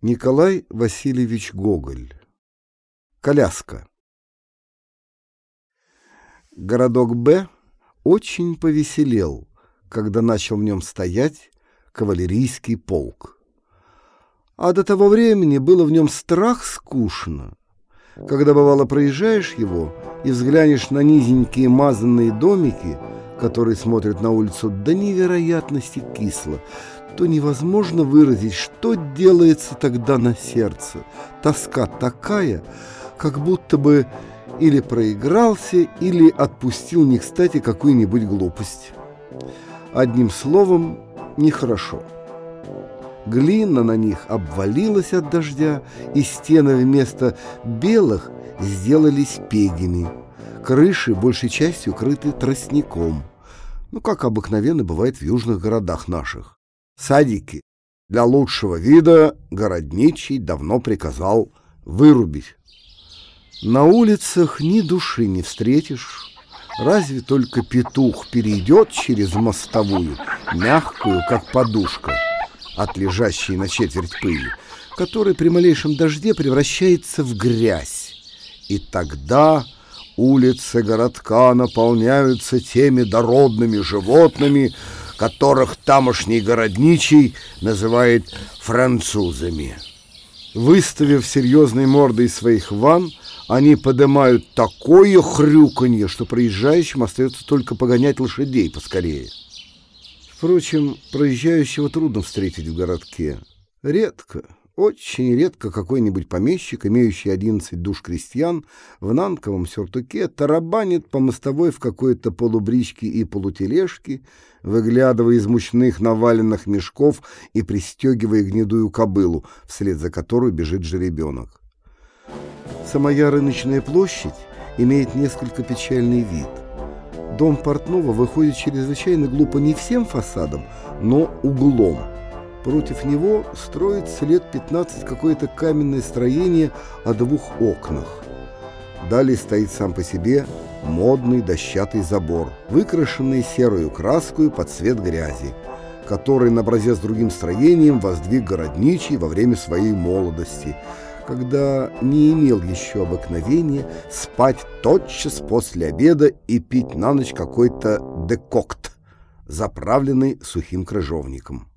Николай Васильевич Гоголь. Коляска. Городок Б очень повеселел, когда начал в нем стоять кавалерийский полк. А до того времени было в нем страх скучно. Когда бывало проезжаешь его и взглянешь на низенькие мазанные домики, которые смотрят на улицу до невероятности кисло, то невозможно выразить, что делается тогда на сердце. Тоска такая, как будто бы или проигрался, или отпустил не кстати какую-нибудь глупость. Одним словом, нехорошо. Глина на них обвалилась от дождя, и стены вместо белых сделались пегими. Крыши большей частью крыты тростником. Ну, как обыкновенно бывает в южных городах наших. Садики для лучшего вида городничий давно приказал вырубить. На улицах ни души не встретишь, разве только петух перейдет через мостовую, мягкую, как подушка, от лежащей на четверть пыли, которая при малейшем дожде превращается в грязь. И тогда улицы городка наполняются теми дородными животными, которых тамошний городничий называет французами. Выставив серьезной мордой своих ван, они поднимают такое хрюканье, что проезжающим остается только погонять лошадей поскорее. Впрочем, проезжающего трудно встретить в городке. Редко, очень редко какой-нибудь помещик, имеющий 11 душ крестьян, в нанковом сюртуке тарабанит по мостовой в какой-то полубричке и полутележке, выглядывая из мучных наваленных мешков и пристегивая гнедую кобылу, вслед за которой бежит жеребенок. Самая рыночная площадь имеет несколько печальный вид. Дом портного выходит чрезвычайно глупо не всем фасадом, но углом – Против него строится лет 15 какое-то каменное строение о двух окнах. Далее стоит сам по себе модный дощатый забор, выкрашенный серую краской под цвет грязи, который на образец другим строением воздвиг городничий во время своей молодости, когда не имел еще обыкновения спать тотчас после обеда и пить на ночь какой-то декокт, заправленный сухим крыжовником.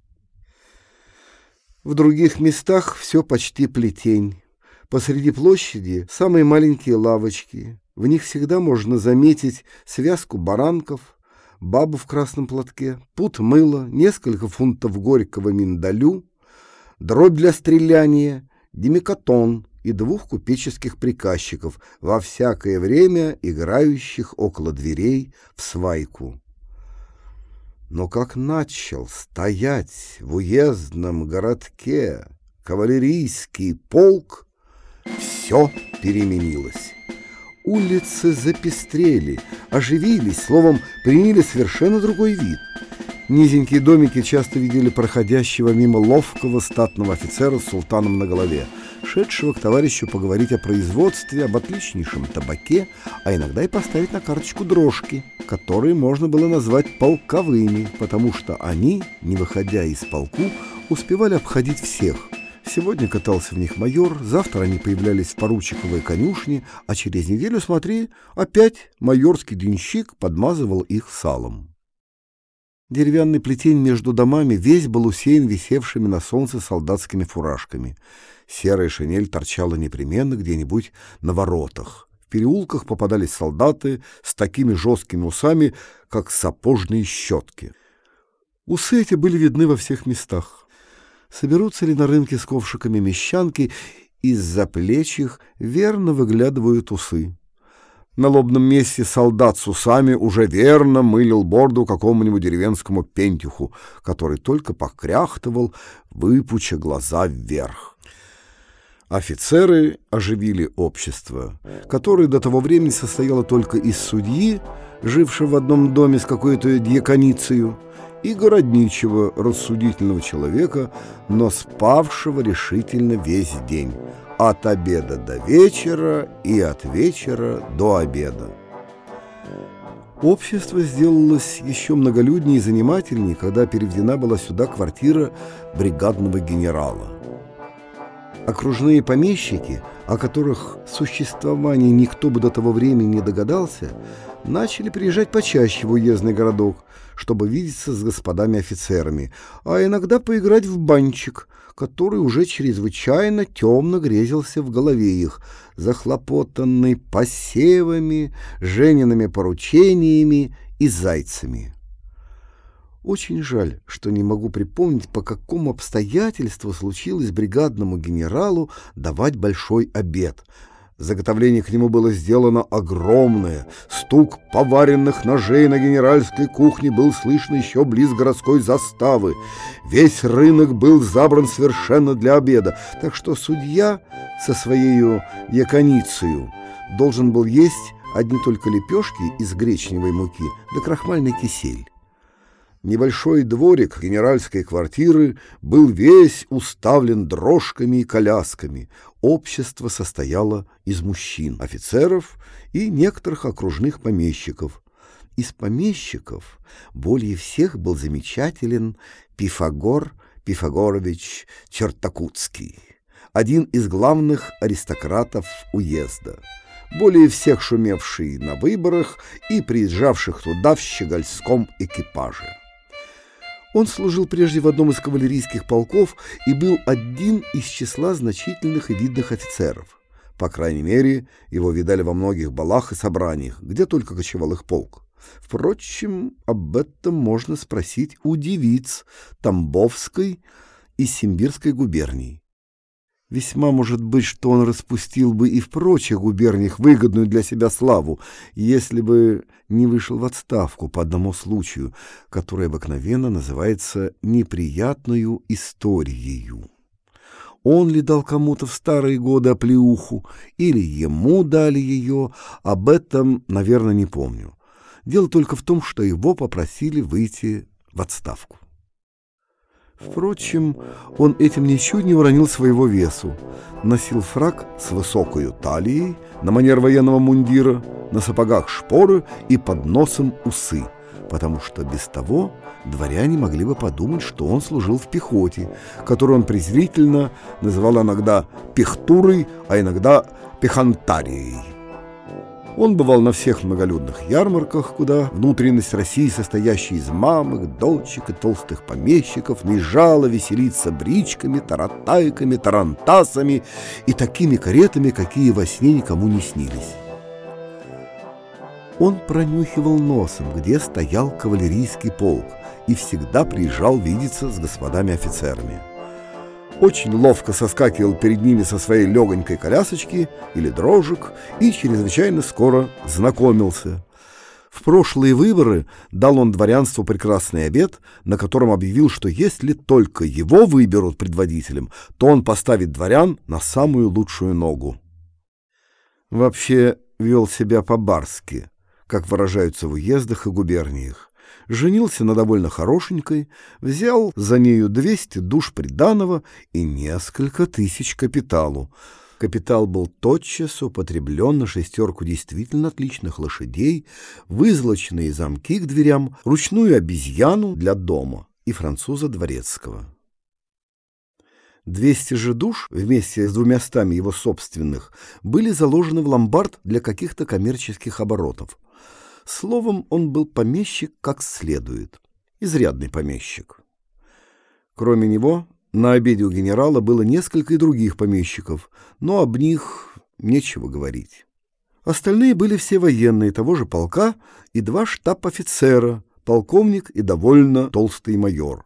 В других местах все почти плетень. Посреди площади самые маленькие лавочки. В них всегда можно заметить связку баранков, бабу в красном платке, пут мыла, несколько фунтов горького миндалю, дробь для стреляния, демикатон и двух купеческих приказчиков, во всякое время играющих около дверей в свайку. Но как начал стоять в уездном городке кавалерийский полк, все переменилось. Улицы запестрели, оживились, словом, приняли совершенно другой вид. Низенькие домики часто видели проходящего мимо ловкого статного офицера с султаном на голове, шедшего к товарищу поговорить о производстве, об отличнейшем табаке, а иногда и поставить на карточку дрожки – которые можно было назвать полковыми, потому что они, не выходя из полку, успевали обходить всех. Сегодня катался в них майор, завтра они появлялись в поручиковой конюшне, а через неделю, смотри, опять майорский денщик подмазывал их салом. Деревянный плетень между домами весь был усеян висевшими на солнце солдатскими фуражками. Серая шинель торчала непременно где-нибудь на воротах переулках попадались солдаты с такими жесткими усами, как сапожные щетки. Усы эти были видны во всех местах. Соберутся ли на рынке с ковшиками мещанки, из-за плеч их верно выглядывают усы. На лобном месте солдат с усами уже верно мылил борду какому-нибудь деревенскому пентюху, который только покряхтывал, выпуча глаза вверх. Офицеры оживили общество, которое до того времени состояло только из судьи, жившего в одном доме с какой-то дьяконицею, и городничего рассудительного человека, но спавшего решительно весь день, от обеда до вечера и от вечера до обеда. Общество сделалось еще многолюднее и занимательнее, когда переведена была сюда квартира бригадного генерала. Окружные помещики, о которых существовании никто бы до того времени не догадался, начали приезжать почаще в уездный городок, чтобы видеться с господами офицерами, а иногда поиграть в банчик, который уже чрезвычайно темно грезился в голове их, захлопотанный посевами, жененными поручениями и зайцами. Очень жаль, что не могу припомнить, по какому обстоятельству случилось бригадному генералу давать большой обед. Заготовление к нему было сделано огромное. Стук поваренных ножей на генеральской кухне был слышно еще близ городской заставы. Весь рынок был забран совершенно для обеда, так что судья со своей яконицею должен был есть одни только лепешки из гречневой муки да крахмальный кисель. Небольшой дворик генеральской квартиры был весь уставлен дрожками и колясками. Общество состояло из мужчин, офицеров и некоторых окружных помещиков. Из помещиков более всех был замечателен Пифагор Пифагорович Чертакутский, один из главных аристократов уезда более всех шумевший на выборах и приезжавших туда в щегольском экипаже. Он служил прежде в одном из кавалерийских полков и был один из числа значительных и видных офицеров. По крайней мере, его видали во многих балах и собраниях, где только кочевал их полк. Впрочем, об этом можно спросить у девиц Тамбовской и Симбирской губерний. Весьма может быть, что он распустил бы и в прочих губерниях выгодную для себя славу, если бы не вышел в отставку по одному случаю, который обыкновенно называется «неприятную историей». Он ли дал кому-то в старые годы оплеуху, или ему дали ее, об этом, наверное, не помню. Дело только в том, что его попросили выйти в отставку. Впрочем, он этим ничуть не уронил своего весу. Носил фраг с высокой талией, на манер военного мундира, на сапогах шпоры и под носом усы, потому что без того дворяне могли бы подумать, что он служил в пехоте, которую он презрительно называл иногда пехтурой, а иногда пехантарией. Он бывал на всех многолюдных ярмарках, куда внутренность России, состоящая из мамок, дочек и толстых помещиков, наезжала веселиться бричками, таратайками, тарантасами и такими каретами, какие во сне никому не снились. Он пронюхивал носом, где стоял кавалерийский полк, и всегда приезжал видеться с господами офицерами очень ловко соскакивал перед ними со своей легонькой колясочки или дрожек и чрезвычайно скоро знакомился. В прошлые выборы дал он дворянству прекрасный обед, на котором объявил, что если только его выберут предводителем, то он поставит дворян на самую лучшую ногу. Вообще вел себя по-барски, как выражаются в уездах и губерниях женился на довольно хорошенькой, взял за нею 200 душ приданого и несколько тысяч капиталу. Капитал был тотчас употреблен на шестерку действительно отличных лошадей, вызлоченные замки к дверям, ручную обезьяну для дома и француза дворецкого. Двести же душ, вместе с двумястами его собственных, были заложены в ломбард для каких-то коммерческих оборотов. Словом, он был помещик как следует. Изрядный помещик. Кроме него, на обеде у генерала было несколько и других помещиков, но об них нечего говорить. Остальные были все военные того же полка и два штаб-офицера, полковник и довольно толстый майор.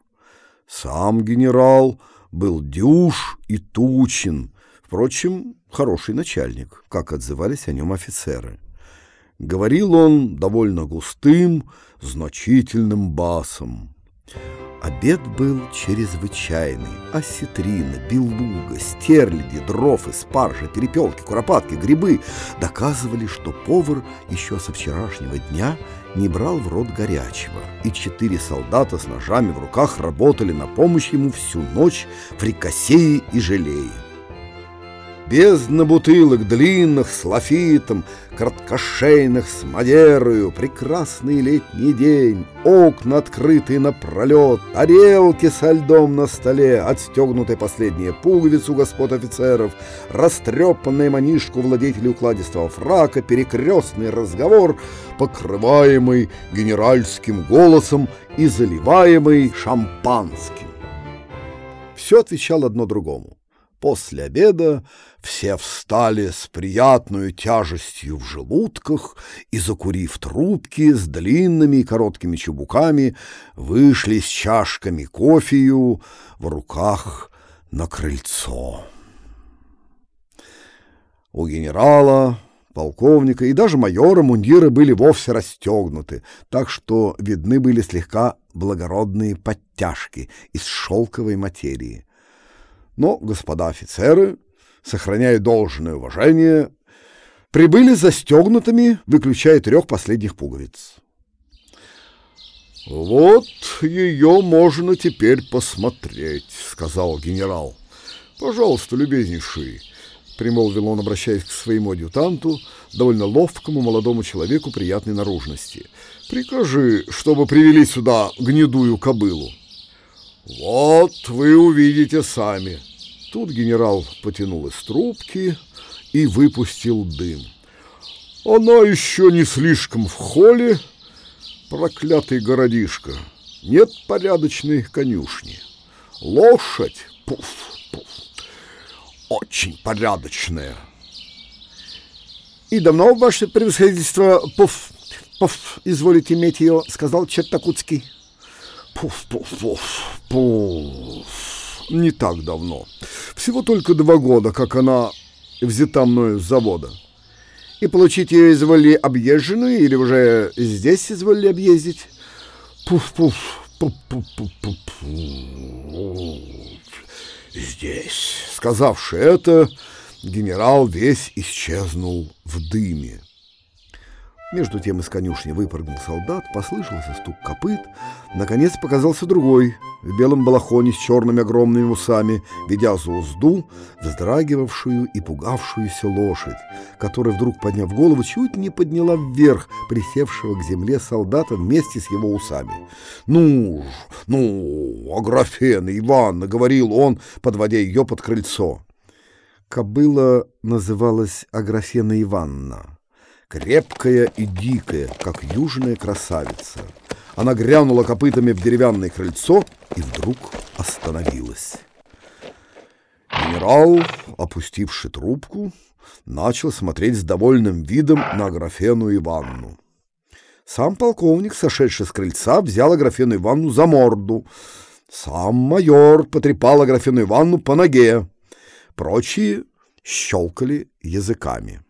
Сам генерал был дюж и тучен, впрочем, хороший начальник, как отзывались о нем офицеры. Говорил он довольно густым, значительным басом. Обед был чрезвычайный. Осетрина, белуга, стерляди, дров, спаржа, перепелки, куропатки, грибы доказывали, что повар еще со вчерашнего дня не брал в рот горячего. И четыре солдата с ножами в руках работали на помощь ему всю ночь, фрикасеи и желеи. Бездна бутылок длинных с лафитом, Краткошейных с мадерою, Прекрасный летний день, Окна открытые напролет, Тарелки со льдом на столе, Отстегнутая последняя пуговица у господ офицеров, Растрепанная манишку владетелей укладистого фрака, Перекрестный разговор, Покрываемый генеральским голосом И заливаемый шампанским. Все отвечало одно другому. После обеда все встали с приятной тяжестью в желудках и, закурив трубки с длинными и короткими чубуками, вышли с чашками кофею в руках на крыльцо. У генерала, полковника и даже майора мундиры были вовсе расстегнуты, так что видны были слегка благородные подтяжки из шелковой материи. Но господа офицеры, сохраняя должное уважение, прибыли застегнутыми, выключая трех последних пуговиц. «Вот ее можно теперь посмотреть», — сказал генерал. «Пожалуйста, любезнейший», — примолвил он, обращаясь к своему адъютанту, довольно ловкому молодому человеку приятной наружности. «Прикажи, чтобы привели сюда гнедую кобылу». «Вот вы увидите сами». Тут генерал потянул из трубки и выпустил дым. «Она еще не слишком в холле, проклятый городишко. Нет порядочной конюшни. Лошадь, пуф, пуф, очень порядочная». «И давно, ваше превосходительство, пуф, пуф, изволите иметь ее», — сказал Чертакутский. Пуф-пуф-пуф, пуф. Не так давно. Всего только два года, как она взята мною с завода. И получить ее изволили объезженную или уже здесь изволили объездить? Пуф-пуф, пуф-пуф-пуф. Здесь. Сказавши это, генерал весь исчезнул в дыме. Между тем из конюшни выпрыгнул солдат, послышался стук копыт. Наконец показался другой, в белом балахоне с черными огромными усами, ведя за узду вздрагивавшую и пугавшуюся лошадь, которая, вдруг подняв голову, чуть не подняла вверх присевшего к земле солдата вместе с его усами. «Ну, ну, Аграфена Ивановна!» — говорил он, подводя ее под крыльцо. Кобыла называлась Аграфена Ивановна крепкая и дикая, как южная красавица. Она грянула копытами в деревянное крыльцо и вдруг остановилась. Генерал, опустивший трубку, начал смотреть с довольным видом на Аграфену Иванну. Сам полковник, сошедший с крыльца, взял Аграфену Иванну за морду. Сам майор потрепал Аграфену Иванну по ноге. Прочие щелкали языками.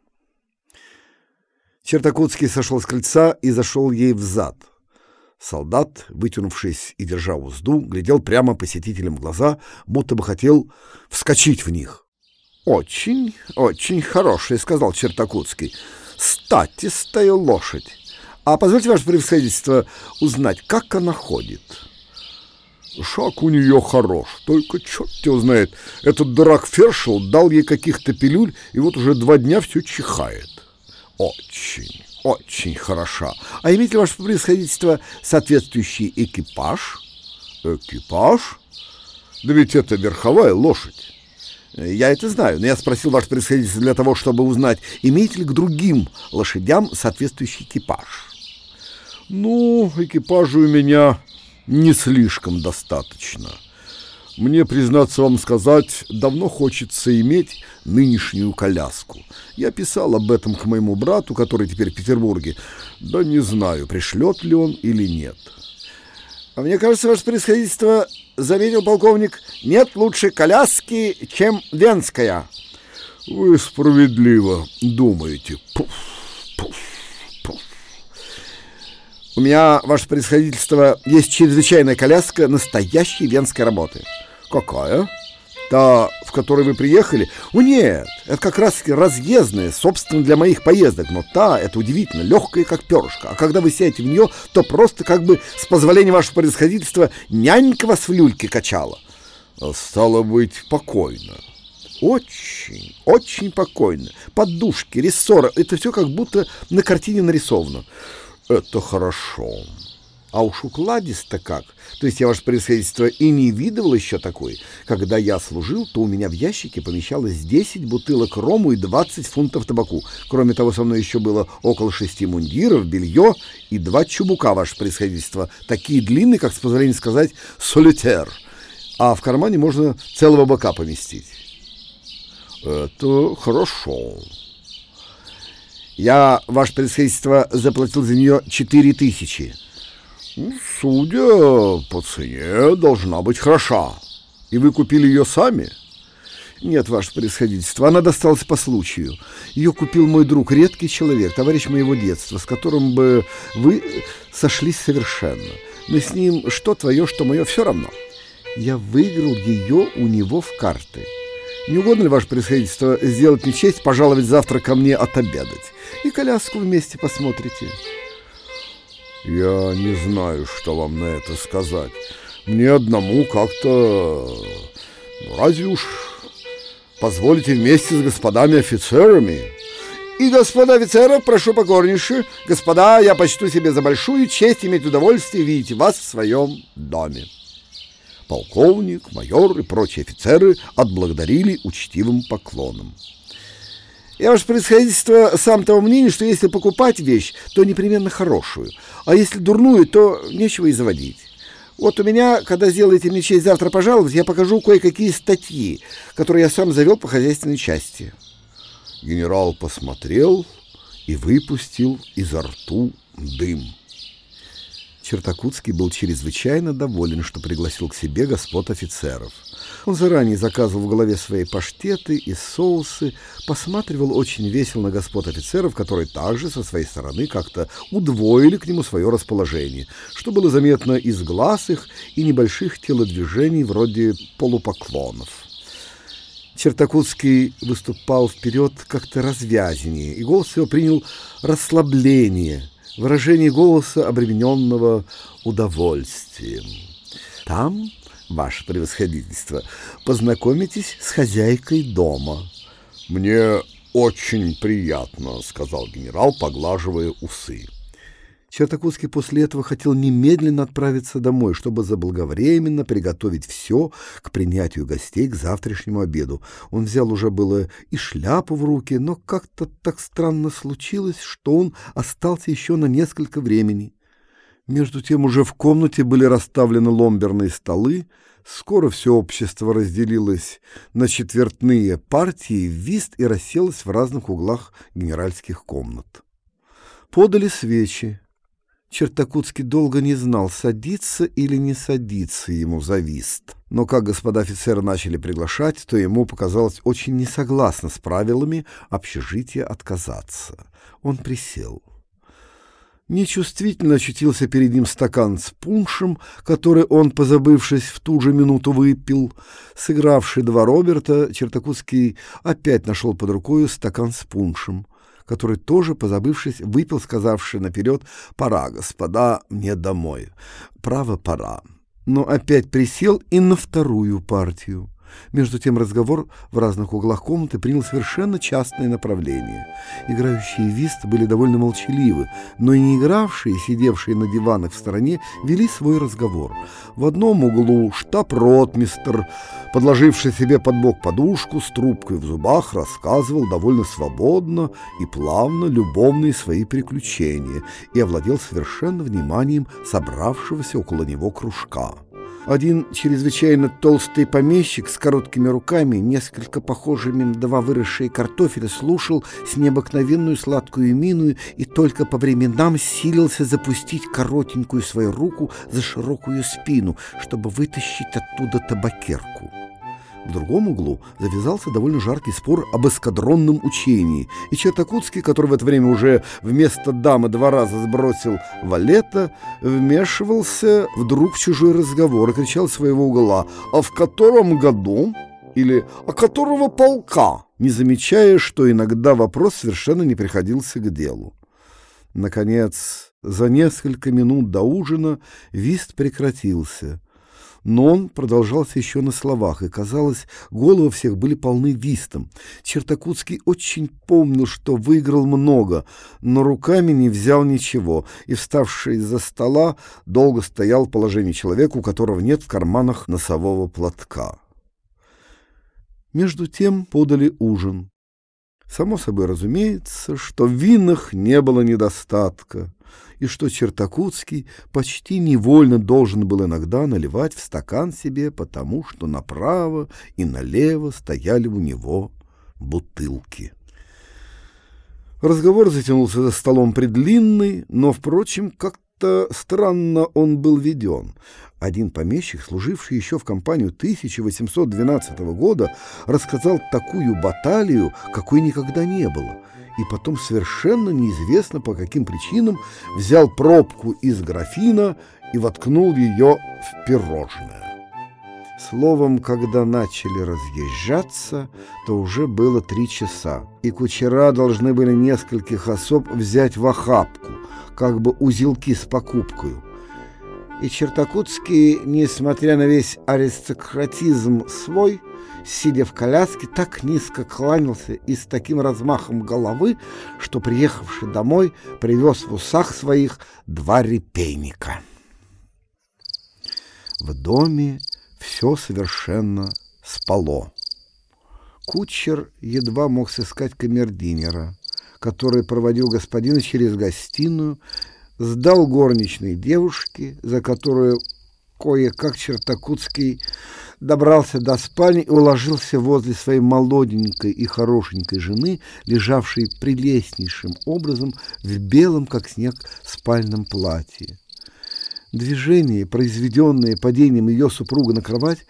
Чертакутский сошел с крыльца и зашел ей в зад. Солдат, вытянувшись и держа узду, глядел прямо посетителям в глаза, будто бы хотел вскочить в них. «Очень, очень хороший», — сказал Чертакутский. «Статистая лошадь. А позвольте, ваше превосходительство, узнать, как она ходит». Шаг у нее хорош, только черт его знает, этот дурак Фершел дал ей каких-то пилюль, и вот уже два дня все чихает очень, очень хороша. А имеете, ваше происходительство, соответствующий экипаж? Экипаж? Да ведь это верховая лошадь. Я это знаю, но я спросил ваше происходительство для того, чтобы узнать, имеете ли к другим лошадям соответствующий экипаж. Ну, экипажа у меня не слишком достаточно. Мне, признаться вам сказать, давно хочется иметь нынешнюю коляску. Я писал об этом к моему брату, который теперь в Петербурге. Да не знаю, пришлет ли он или нет. А мне кажется, ваше происходительство, заметил полковник, нет лучше коляски, чем венская. Вы справедливо думаете. Пуф, пуф, пуф. У меня, ваше происходительство, есть чрезвычайная коляска настоящей венской работы. Какая? Та, в которой вы приехали? О, нет, это как раз разъездная, собственно, для моих поездок. Но та, это удивительно, легкая, как перышко. А когда вы сядете в нее, то просто как бы, с позволения вашего происходительства, нянька вас в люльке качала. Стало быть, покойно. Очень, очень покойно. Подушки, рессора, это все как будто на картине нарисовано. Это хорошо. А уж укладисто как. То есть я, ваше происходительство, и не видывал еще такой. Когда я служил, то у меня в ящике помещалось 10 бутылок рому и 20 фунтов табаку. Кроме того, со мной еще было около шести мундиров, белье и два чубука, ваше происходительство. Такие длинные, как с позволения сказать, солитер. А в кармане можно целого бока поместить. Это хорошо. Я, ваше происходительство, заплатил за нее четыре тысячи. Судя по цене, должна быть хороша. И вы купили ее сами? Нет, ваше происходительство, она досталась по случаю. Ее купил мой друг, редкий человек, товарищ моего детства, с которым бы вы сошлись совершенно. Мы с ним, что твое, что мое, все равно. Я выиграл ее у него в карты. Не угодно ли, ваше происходительство, сделать мне честь, пожаловать завтра ко мне отобедать? И коляску вместе посмотрите. Я не знаю, что вам на это сказать. Мне одному как-то... Ну, разве уж позволите вместе с господами офицерами? И, господа офицеров, прошу покорнейше, господа, я почту себе за большую честь иметь удовольствие видеть вас в своем доме полковник, майор и прочие офицеры отблагодарили учтивым поклоном. Я, ваше происходительство, сам того мнения, что если покупать вещь, то непременно хорошую, а если дурную, то нечего и заводить. Вот у меня, когда сделаете мне честь завтра пожаловать, я покажу кое-какие статьи, которые я сам завел по хозяйственной части. Генерал посмотрел и выпустил изо рту дым. Чертакутский был чрезвычайно доволен, что пригласил к себе господ офицеров. Он заранее заказывал в голове свои паштеты и соусы, посматривал очень весело на господ офицеров, которые также со своей стороны как-то удвоили к нему свое расположение, что было заметно из глаз их и небольших телодвижений вроде полупоклонов. Чертакутский выступал вперед как-то развязнее, и голос его принял расслабление – выражение голоса, обремененного удовольствием. Там, ваше превосходительство, познакомитесь с хозяйкой дома. Мне очень приятно, сказал генерал, поглаживая усы. Чертакутский после этого хотел немедленно отправиться домой, чтобы заблаговременно приготовить все к принятию гостей к завтрашнему обеду. Он взял уже было и шляпу в руки, но как-то так странно случилось, что он остался еще на несколько времени. Между тем уже в комнате были расставлены ломберные столы, Скоро все общество разделилось на четвертные партии вист и расселось в разных углах генеральских комнат. Подали свечи. Чертакутский долго не знал, садиться или не садиться ему за вист. Но как господа офицеры начали приглашать, то ему показалось очень несогласно с правилами общежития отказаться. Он присел. Нечувствительно очутился перед ним стакан с пуншем, который он, позабывшись, в ту же минуту выпил. Сыгравший два Роберта, Чертакутский опять нашел под рукой стакан с пуншем который тоже, позабывшись, выпил, сказавший наперед «Пора, господа, мне домой». Право, пора. Но опять присел и на вторую партию. Между тем разговор в разных углах комнаты принял совершенно частное направление. Играющие вист были довольно молчаливы, но и не игравшие, сидевшие на диванах в стороне, вели свой разговор. В одном углу штаб-ротмистр, подложивший себе под бок подушку с трубкой в зубах, рассказывал довольно свободно и плавно любовные свои приключения и овладел совершенно вниманием собравшегося около него кружка. Один чрезвычайно толстый помещик с короткими руками, несколько похожими на два выросшие картофеля, слушал с необыкновенную сладкую мину и только по временам силился запустить коротенькую свою руку за широкую спину, чтобы вытащить оттуда табакерку. В другом углу завязался довольно жаркий спор об эскадронном учении, и Чертакутский, который в это время уже вместо дамы два раза сбросил валета, вмешивался вдруг в чужой разговор и кричал своего угла «А в котором году?» или «А которого полка?» не замечая, что иногда вопрос совершенно не приходился к делу. Наконец, за несколько минут до ужина вист прекратился — Но он продолжался еще на словах, и, казалось, головы всех были полны вистом. Чертакутский очень помнил, что выиграл много, но руками не взял ничего, и, вставший из-за стола, долго стоял в положении человека, у которого нет в карманах носового платка. Между тем подали ужин. Само собой разумеется, что в винах не было недостатка и что Чертакутский почти невольно должен был иногда наливать в стакан себе, потому что направо и налево стояли у него бутылки. Разговор затянулся за столом предлинный, но, впрочем, как-то странно он был веден. Один помещик, служивший еще в компанию 1812 года, рассказал такую баталию, какой никогда не было — и потом совершенно неизвестно по каким причинам взял пробку из графина и воткнул ее в пирожное. Словом, когда начали разъезжаться, то уже было три часа, и кучера должны были нескольких особ взять в охапку, как бы узелки с покупкою. И Чертакутский, несмотря на весь аристократизм свой, сидя в коляске, так низко кланялся и с таким размахом головы, что, приехавший домой, привез в усах своих два репейника. В доме все совершенно спало. Кучер едва мог сыскать камердинера, который проводил господина через гостиную, сдал горничной девушке, за которую кое-как Чертакутский добрался до спальни и уложился возле своей молоденькой и хорошенькой жены, лежавшей прелестнейшим образом в белом, как снег, спальном платье. Движение, произведенное падением ее супруга на кровать,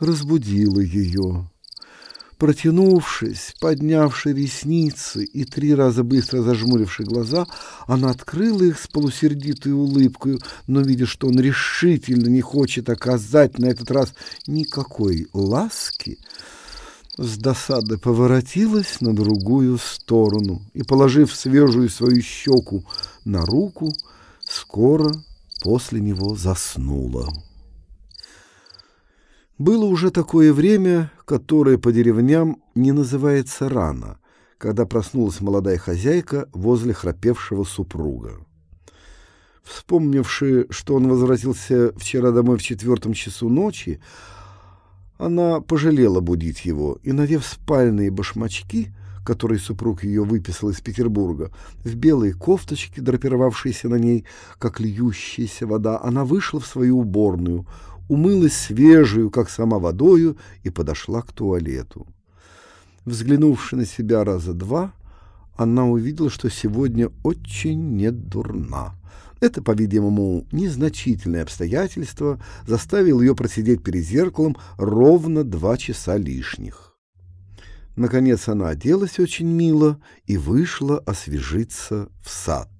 разбудило ее. Протянувшись, поднявши ресницы и три раза быстро зажмуривши глаза, она открыла их с полусердитой улыбкой, но, видя, что он решительно не хочет оказать на этот раз никакой ласки, с досады поворотилась на другую сторону и, положив свежую свою щеку на руку, скоро после него заснула. Было уже такое время, которое по деревням не называется рано, когда проснулась молодая хозяйка возле храпевшего супруга. Вспомнивши, что он возвратился вчера домой в четвертом часу ночи, она пожалела будить его и, надев спальные башмачки, которые супруг ее выписал из Петербурга, в белой кофточке, драпировавшейся на ней, как льющаяся вода, она вышла в свою уборную, умылась свежую, как сама водою, и подошла к туалету. Взглянувши на себя раза два, она увидела, что сегодня очень недурна. Это, по-видимому, незначительное обстоятельство заставило ее просидеть перед зеркалом ровно два часа лишних. Наконец она оделась очень мило и вышла освежиться в сад.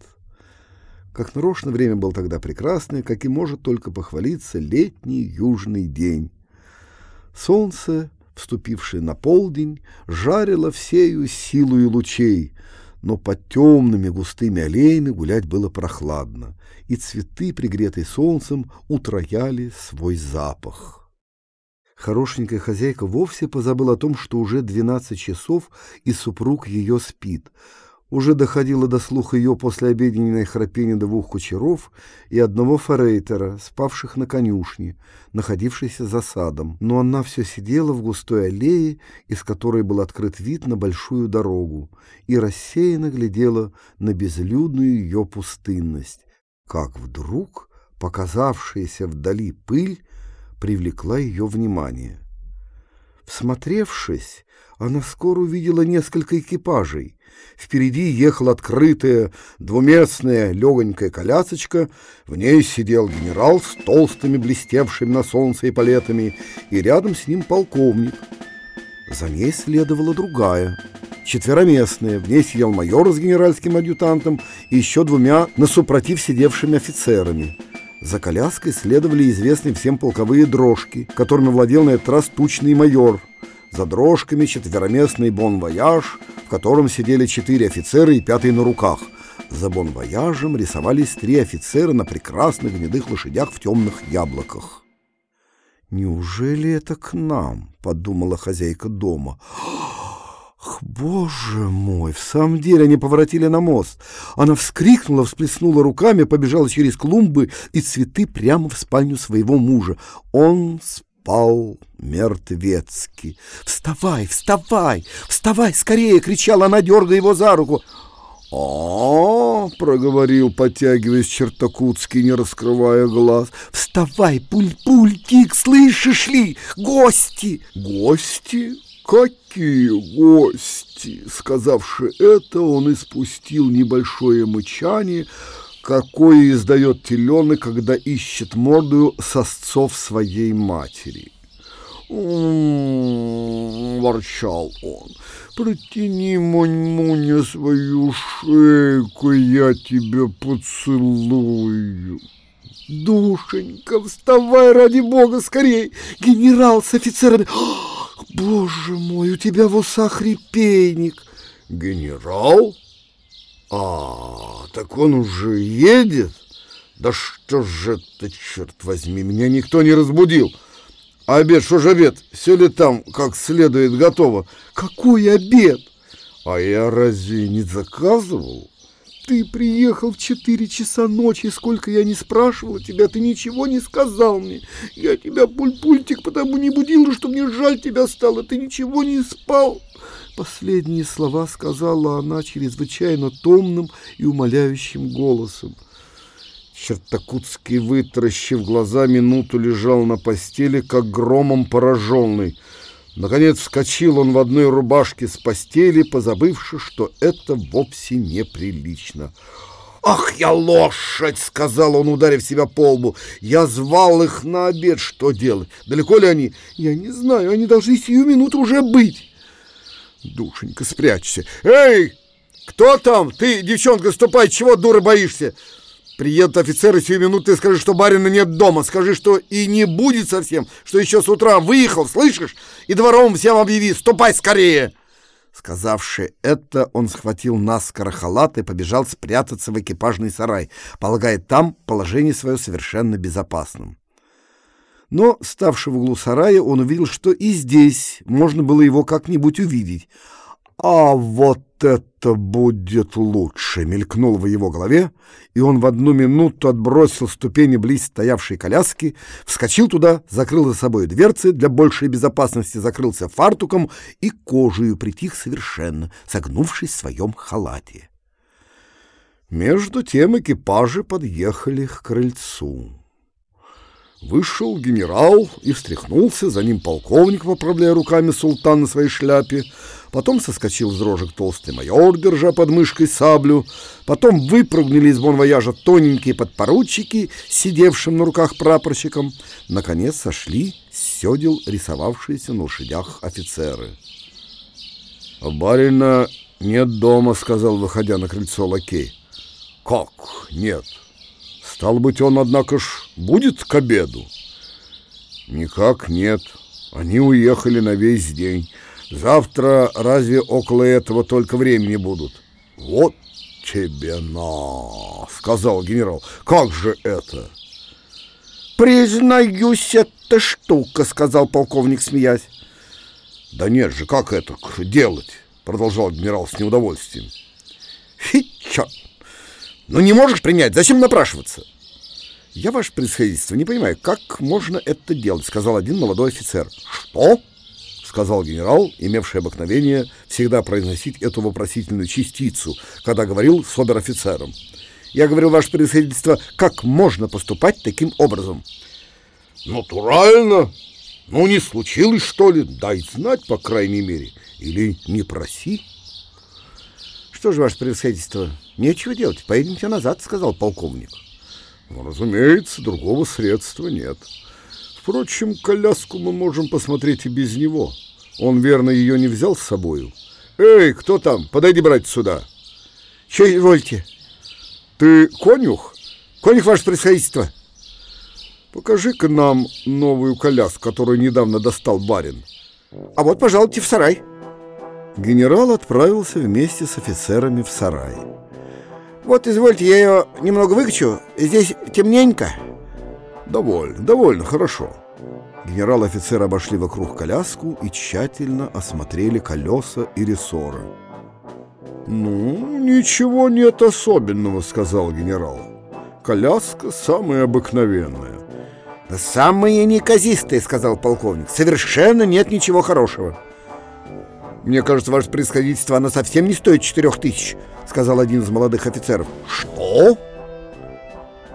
Как нарочно время было тогда прекрасное, как и может только похвалиться летний южный день. Солнце, вступившее на полдень, жарило всею силою лучей, но под темными густыми аллеями гулять было прохладно, и цветы, пригретые солнцем, утрояли свой запах. Хорошенькая хозяйка вовсе позабыла о том, что уже двенадцать часов, и супруг ее спит — уже доходило до слуха ее послеобеденное храпение двух кучеров и одного форейтера, спавших на конюшне, находившейся за садом. Но она все сидела в густой аллее, из которой был открыт вид на большую дорогу, и рассеянно глядела на безлюдную ее пустынность, как вдруг показавшаяся вдали пыль привлекла ее внимание. Всмотревшись, она скоро увидела несколько экипажей — Впереди ехала открытая двуместная легонькая колясочка, в ней сидел генерал с толстыми блестевшими на солнце эполетами, и рядом с ним полковник. За ней следовала другая, четвероместная, в ней сидел майор с генеральским адъютантом и еще двумя насупротив сидевшими офицерами. За коляской следовали известные всем полковые дрожки, которыми владел на этот раз тучный майор. За дрожками четвероместный бон-вояж — котором сидели четыре офицера и пятый на руках. За бонвояжем рисовались три офицера на прекрасных гнедых лошадях в темных яблоках. «Неужели это к нам?» — подумала хозяйка дома. Ах, боже мой, в самом деле они поворотили на мост. Она вскрикнула, всплеснула руками, побежала через клумбы и цветы прямо в спальню своего мужа. Он спал мертвецки. «Вставай, вставай, вставай скорее!» — кричала она, дергая его за руку. «А, — проговорил, потягиваясь Чертакутский, не раскрывая глаз. — Вставай, пуль-пультик, слышишь ли? Гости! — Гости? Какие гости! Сказавши это, он испустил небольшое мычание, какое издает теленок, когда ищет морду сосцов своей матери. «М-м-м», ворчал он. Протяни, Монь-Моня, свою шейку, я тебя поцелую. Душенька, вставай ради бога скорей! Генерал с офицерами... Боже мой, у тебя в усах репейник. Генерал? А, так он уже едет? Да что же это, черт возьми, меня никто не разбудил. Обед, что же обед? Все ли там как следует готово? Какой обед? А я разве не заказывал? Ты приехал в четыре часа ночи, сколько я не спрашивала тебя, ты ничего не сказал мне. Я тебя, пульпультик, потому не будила, что мне жаль тебя стало, ты ничего не спал. Последние слова сказала она чрезвычайно томным и умоляющим голосом. Чертакутский, вытаращив глаза, минуту лежал на постели, как громом пораженный. Наконец вскочил он в одной рубашке с постели, позабывши, что это вовсе неприлично. «Ах, я лошадь!» — сказал он, ударив себя по лбу. «Я звал их на обед. Что делать? Далеко ли они?» «Я не знаю. Они должны сию минуту уже быть». «Душенька, спрячься! Эй, кто там? Ты, девчонка, ступай, чего, дура, боишься?» Приедут офицеры сию минуту и скажи, что барина нет дома. Скажи, что и не будет совсем, что еще с утра выехал, слышишь? И двором всем объяви, ступай скорее!» Сказавши это, он схватил наскоро халат и побежал спрятаться в экипажный сарай, полагая там положение свое совершенно безопасным. Но, ставший в углу сарая, он увидел, что и здесь можно было его как-нибудь увидеть. «А вот это будет лучше!» — мелькнул в его голове, и он в одну минуту отбросил ступени близ стоявшей коляски, вскочил туда, закрыл за собой дверцы, для большей безопасности закрылся фартуком и кожею притих совершенно, согнувшись в своем халате. Между тем экипажи подъехали к крыльцу. Вышел генерал и встряхнулся, за ним полковник, поправляя руками султан на своей шляпе, потом соскочил с дрожек толстый майор, держа под мышкой саблю, потом выпрыгнули из бонвояжа тоненькие подпоручики, сидевшим на руках прапорщиком, наконец сошли с седел рисовавшиеся на лошадях офицеры. «А «Барина нет дома», — сказал, выходя на крыльцо лакей. «Как нет?» Стал быть, он, однако ж, будет к обеду? Никак нет. Они уехали на весь день. Завтра разве около этого только времени будут? Вот тебе на, сказал генерал. Как же это? Признаюсь, это штука, сказал полковник, смеясь. Да нет же, как это делать? Продолжал генерал с неудовольствием. Фи, черт! Ну не можешь принять, зачем напрашиваться? Я, ваше происходительство, не понимаю, как можно это делать, сказал один молодой офицер. Что? сказал генерал, имевший обыкновение всегда произносить эту вопросительную частицу, когда говорил с обер-офицером. Я говорил, ваше происходительство, как можно поступать таким образом? Натурально. Ну, не случилось, что ли? Дай знать, по крайней мере. Или не проси. Что же, ваше превосходительство, нечего делать, поедемте назад, сказал полковник. Ну, разумеется, другого средства нет. Впрочем, коляску мы можем посмотреть и без него. Он, верно, ее не взял с собою. Эй, кто там? Подойди, брать сюда. Че извольте? Ты конюх? Конюх, ваше происходительство. Покажи-ка нам новую коляску, которую недавно достал барин. А вот, пожалуйте, в сарай. Генерал отправился вместе с офицерами в сарай. Вот, извольте, я ее немного выкачу. Здесь темненько. Довольно, довольно хорошо. Генерал-офицеры обошли вокруг коляску и тщательно осмотрели колеса и рессоры. «Ну, ничего нет особенного», — сказал генерал. «Коляска самая обыкновенная». «Да самые неказистые», — сказал полковник. «Совершенно нет ничего хорошего». «Мне кажется, ваше происходительство, она совсем не стоит четырех тысяч», — сказал один из молодых офицеров. «Что?»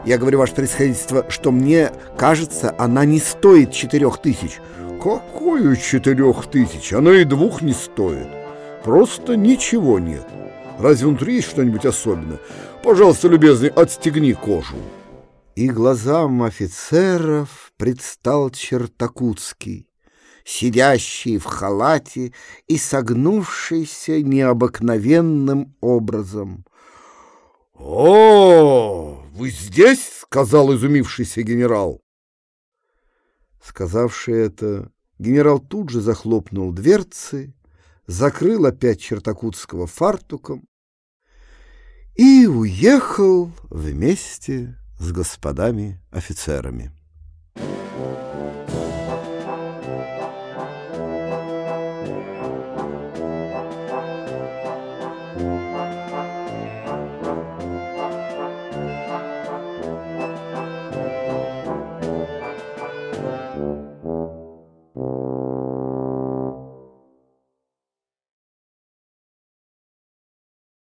Я говорю, ваше происходительство, что мне кажется, она не стоит четырех тысяч. Какую четырех тысяч? Она и двух не стоит. Просто ничего нет. Разве внутри есть что-нибудь особенное? Пожалуйста, любезный, отстегни кожу. И глазам офицеров предстал Чертакутский, сидящий в халате и согнувшийся необыкновенным образом. «О, вы здесь?» — сказал изумившийся генерал. Сказавший это, генерал тут же захлопнул дверцы, закрыл опять Чертакутского фартуком и уехал вместе с господами офицерами.